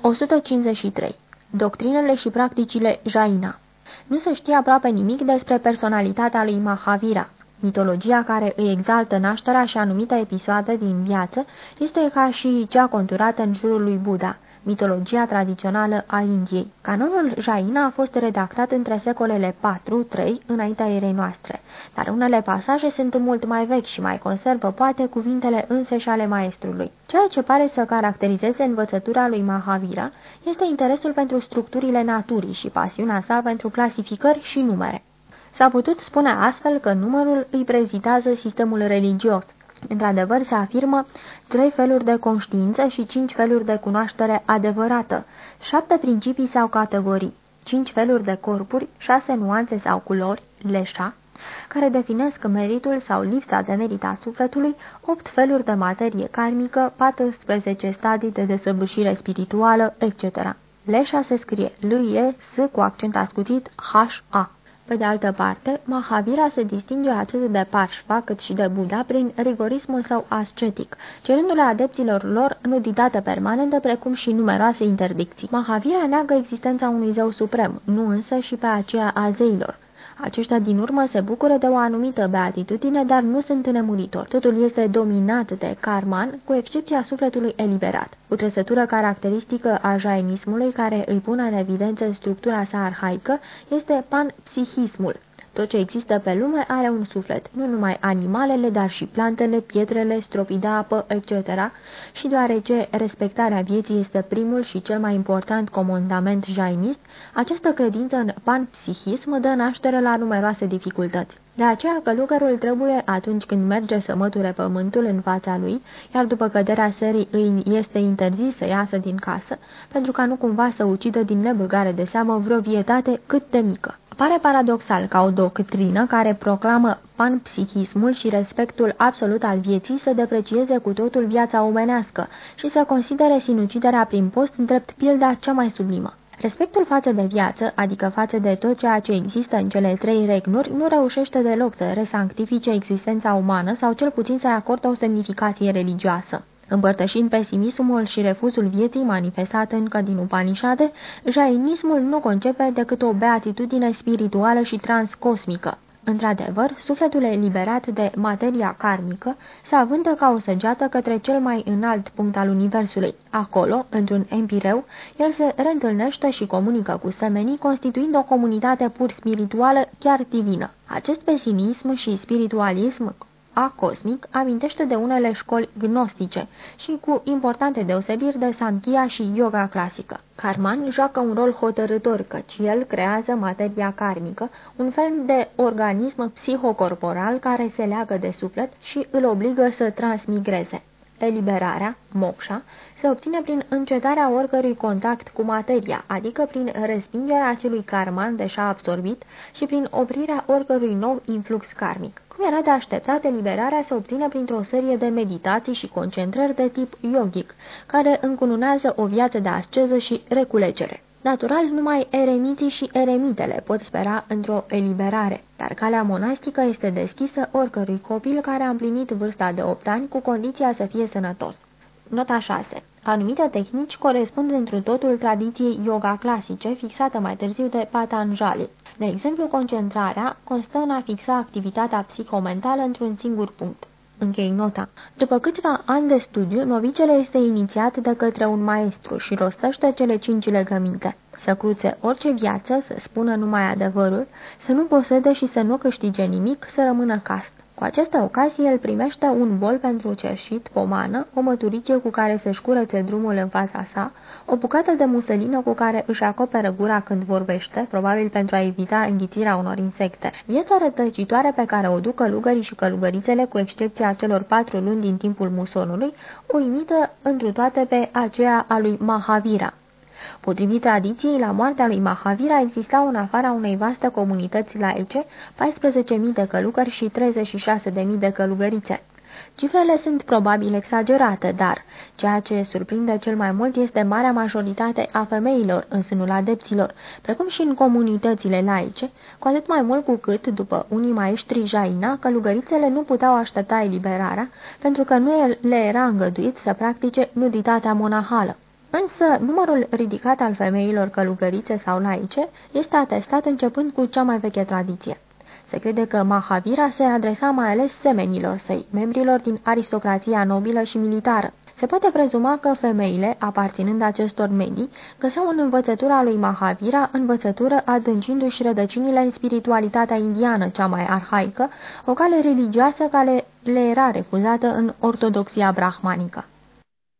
153. Doctrinele și practicile Jaina Nu se știe aproape nimic despre personalitatea lui Mahavira. Mitologia care îi exaltă nașterea și anumite episoade din viață este ca și cea conturată în jurul lui Buddha mitologia tradițională a Indiei. Canonul Jaina a fost redactat între secolele 4-3 înaintea erei noastre, dar unele pasaje sunt mult mai vechi și mai conservă poate cuvintele înseși ale maestrului. Ceea ce pare să caracterizeze învățătura lui Mahavira este interesul pentru structurile naturii și pasiunea sa pentru clasificări și numere. S-a putut spune astfel că numărul îi prezitează sistemul religios. Într-adevăr, se afirmă trei feluri de conștiință și cinci feluri de cunoaștere adevărată, șapte principii sau categorii, cinci feluri de corpuri, șase nuanțe sau culori, leșa, care definesc meritul sau lipsa de merit a sufletului, opt feluri de materie karmică, 14 stadii de desăvârșire spirituală, etc. Leșa se scrie L-E-S cu accent ascuțit H-A. Pe de altă parte, Mahavira se distinge atât de Parshva cât și de Buddha prin rigorismul său ascetic, cerându-le adepților lor nuditate permanentă precum și numeroase interdicții. Mahavira neagă existența unui zeu suprem, nu însă și pe aceea a zeilor. Aceștia din urmă se bucură de o anumită beatitudine, dar nu sunt nemuritori. Totul este dominat de karman, cu excepția sufletului eliberat. O trăsătură caracteristică a jainismului, care îi pune în evidență structura sa arhaică, este panpsihismul. Tot ce există pe lume are un suflet, nu numai animalele, dar și plantele, pietrele, stropii de apă, etc. Și deoarece respectarea vieții este primul și cel mai important comandament jainist, această credință în panpsihism dă naștere la numeroase dificultăți. De aceea călugărul trebuie, atunci când merge să măture pământul în fața lui, iar după căderea serii îi este interzis să iasă din casă, pentru ca nu cumva să ucidă din nebăgare de seamă vreo vietate cât de mică. Pare paradoxal ca o doctrină care proclamă panpsihismul și respectul absolut al vieții să deprecieze cu totul viața omenească și să considere sinuciderea prin post drept pilda cea mai sublimă. Respectul față de viață, adică față de tot ceea ce există în cele trei regnuri, nu reușește deloc să resanctifice existența umană sau cel puțin să acorde o semnificație religioasă. Împărtășind pesimismul și refuzul vieții manifestat încă din Upanishade, jainismul nu concepe decât o beatitudine spirituală și transcosmică. Într-adevăr, sufletul eliberat de materia karmică se avântă ca o săgeată către cel mai înalt punct al universului. Acolo, într-un empireu, el se reîntâlnește și comunică cu semenii, constituind o comunitate pur spirituală, chiar divină. Acest pesimism și spiritualism acosmic amintește de unele școli gnostice și cu importante deosebiri de Sankhya și yoga clasică. Karman joacă un rol hotărător, căci el creează materia karmică, un fel de organism psihocorporal care se leagă de suflet și îl obligă să transmigreze. Eliberarea, moksha, se obține prin încetarea oricărui contact cu materia, adică prin respingerea acelui karman deja absorbit și prin oprirea oricărui nou influx karmic. Cum era de așteptat, eliberarea se obține printr-o serie de meditații și concentrări de tip yogic, care încununează o viață de asceză și reculegere. Natural, numai eremiții și eremitele pot spera într-o eliberare, dar calea monastică este deschisă oricărui copil care a împlinit vârsta de 8 ani cu condiția să fie sănătos. Nota 6. Anumite tehnici corespund întru totul tradiției yoga clasice, fixată mai târziu de Patanjali. De exemplu, concentrarea constă în a fixa activitatea psihomentală într-un singur punct. Închei nota. După câțiva ani de studiu, novicele este inițiat de către un maestru și rostește cele cinci legăminte. Să cruțe orice viață, să spună numai adevărul, să nu posede și să nu câștige nimic, să rămână cast. Cu această ocazie, el primește un bol pentru cerșit, pomană, o măturice cu care să-și curățe drumul în fața sa, o bucată de muselină cu care își acoperă gura când vorbește, probabil pentru a evita înghițirea unor insecte. Viața rătăcitoare pe care o duc călugării și călugărițele, cu excepția celor patru luni din timpul musonului, o imită întru toate pe aceea a lui Mahavira. Potrivit tradiției, la moartea lui Mahavira existau în afara unei vaste comunități laice 14.000 de călugări și 36.000 de călugărițe. Cifrele sunt probabil exagerate, dar ceea ce surprinde cel mai mult este marea majoritate a femeilor în sânul adepților, precum și în comunitățile laice, cu atât mai mult cu cât, după unii maestri Jaina, călugărițele nu puteau aștepta eliberarea, pentru că nu le era îngăduit să practice nuditatea monahală. Însă, numărul ridicat al femeilor călugărițe sau laice este atestat începând cu cea mai veche tradiție. Se crede că Mahavira se adresa mai ales semenilor săi, membrilor din aristocrația nobilă și militară. Se poate prezuma că femeile, aparținând acestor medii, găseau în învățătura lui Mahavira învățătură adâncindu-și rădăcinile în spiritualitatea indiană, cea mai arhaică, o cale religioasă care le era refuzată în ortodoxia brahmanică.